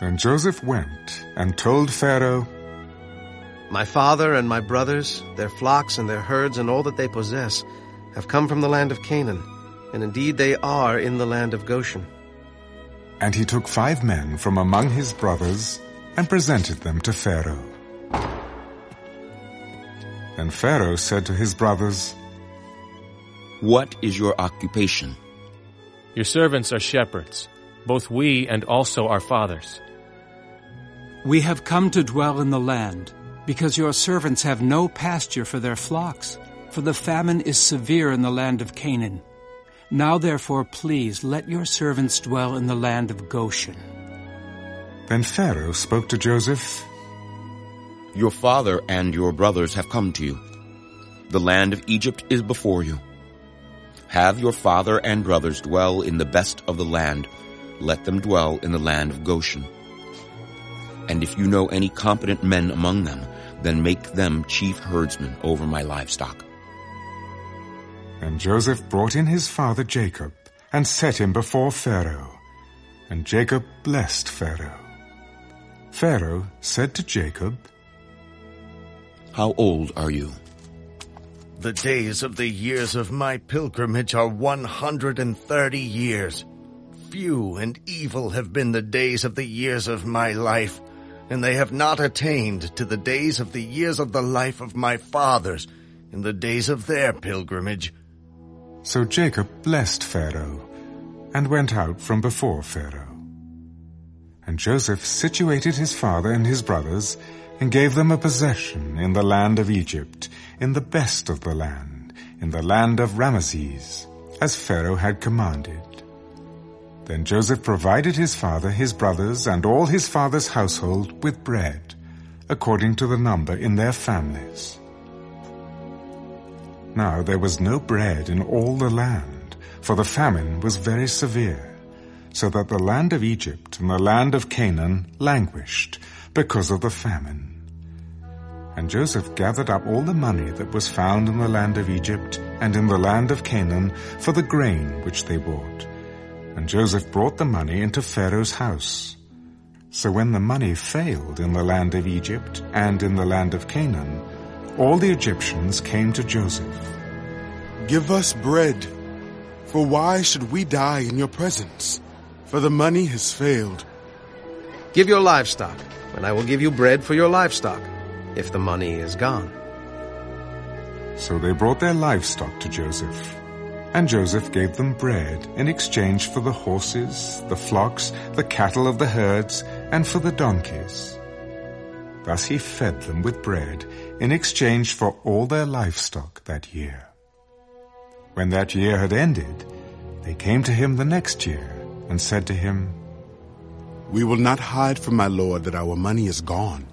Then Joseph went and told Pharaoh, My father and my brothers, their flocks and their herds and all that they possess, have come from the land of Canaan, and indeed they are in the land of Goshen. And he took five men from among his brothers and presented them to Pharaoh. Then Pharaoh said to his brothers, What is your occupation? Your servants are shepherds, both we and also our fathers. We have come to dwell in the land, because your servants have no pasture for their flocks, for the famine is severe in the land of Canaan. Now therefore please let your servants dwell in the land of Goshen. Then Pharaoh spoke to Joseph, Your father and your brothers have come to you. The land of Egypt is before you. Have your father and brothers dwell in the best of the land. Let them dwell in the land of Goshen. And if you know any competent men among them, then make them chief herdsmen over my livestock. And Joseph brought in his father Jacob and set him before Pharaoh. And Jacob blessed Pharaoh. Pharaoh said to Jacob, How old are you? The days of the years of my pilgrimage are 130 years. Few and evil have been the days of the years of my life, and they have not attained to the days of the years of the life of my fathers in the days of their pilgrimage. So Jacob blessed Pharaoh and went out from before Pharaoh. And Joseph situated his father and his brothers and gave them a possession in the land of Egypt, in the best of the land, in the land of Rameses, as Pharaoh had commanded. Then Joseph provided his father, his brothers, and all his father's household with bread, according to the number in their families. Now there was no bread in all the land, for the famine was very severe, so that the land of Egypt and the land of Canaan languished because of the famine. And Joseph gathered up all the money that was found in the land of Egypt and in the land of Canaan for the grain which they bought. And Joseph brought the money into Pharaoh's house. So when the money failed in the land of Egypt and in the land of Canaan, all the Egyptians came to Joseph. Give us bread, for why should we die in your presence? For the money has failed. Give your livestock, and I will give you bread for your livestock, if the money is gone. So they brought their livestock to Joseph. And Joseph gave them bread in exchange for the horses, the flocks, the cattle of the herds, and for the donkeys. Thus he fed them with bread in exchange for all their livestock that year. When that year had ended, they came to him the next year and said to him, We will not hide from my lord that our money is gone.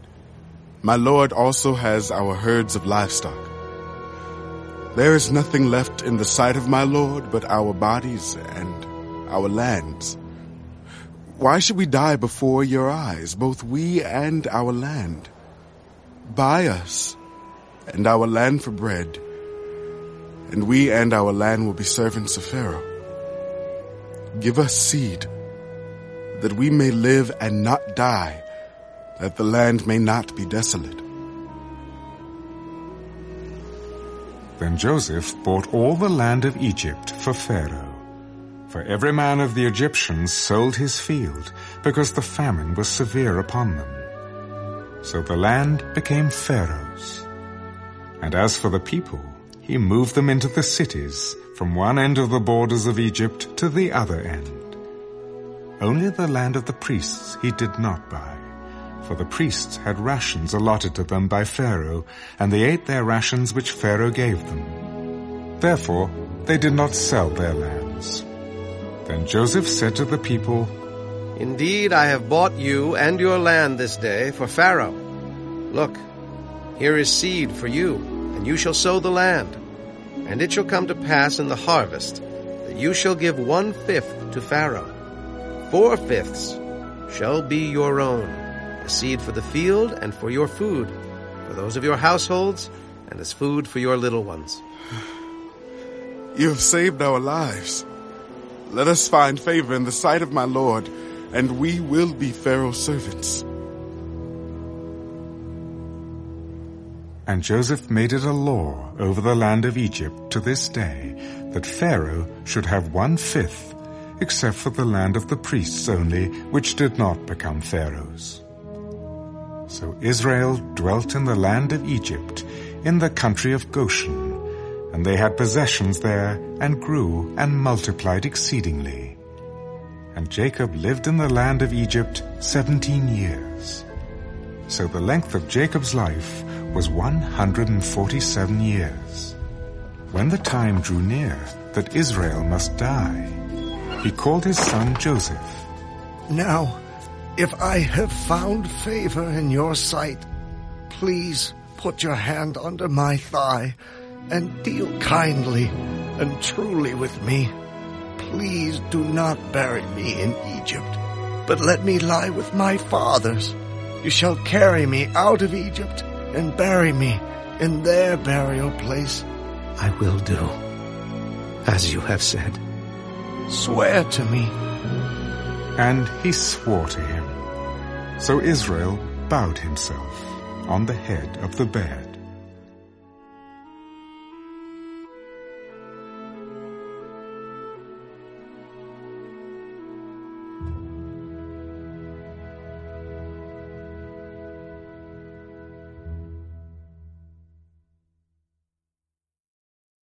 My lord also has our herds of livestock. There is nothing left in the sight of my lord but our bodies and our lands. Why should we die before your eyes, both we and our land? Buy us and our land for bread, and we and our land will be servants of Pharaoh. Give us seed, that we may live and not die, that the land may not be desolate. Then Joseph bought all the land of Egypt for Pharaoh. For every man of the Egyptians sold his field, because the famine was severe upon them. So the land became Pharaoh's. And as for the people, he moved them into the cities, from one end of the borders of Egypt to the other end. Only the land of the priests he did not buy, for the priests had rations allotted to them by Pharaoh, and they ate their rations which Pharaoh gave them. Therefore they did not sell their lands. Then Joseph said to the people, Indeed, I have bought you and your land this day for Pharaoh. Look, here is seed for you, and you shall sow the land. And it shall come to pass in the harvest that you shall give one-fifth to Pharaoh. Four-fifths shall be your own, seed for the field and for your food, for those of your households, and as food for your little ones. You have saved our lives. Let us find favor in the sight of my Lord, and we will be Pharaoh's servants. And Joseph made it a law over the land of Egypt to this day that Pharaoh should have one-fifth, except for the land of the priests only, which did not become Pharaoh's. So Israel dwelt in the land of Egypt, in the country of Goshen, and they had possessions there, and grew and multiplied exceedingly. And Jacob lived in the land of Egypt seventeen years. So the length of Jacob's life was 147 years. When the time drew near that Israel must die, he called his son Joseph. Now, if I have found favor in your sight, please put your hand under my thigh and deal kindly and truly with me. Please do not bury me in Egypt, but let me lie with my fathers. You shall carry me out of Egypt and bury me in their burial place. I will do as you have said. Swear to me. And he swore to him. So Israel bowed himself on the head of the bed.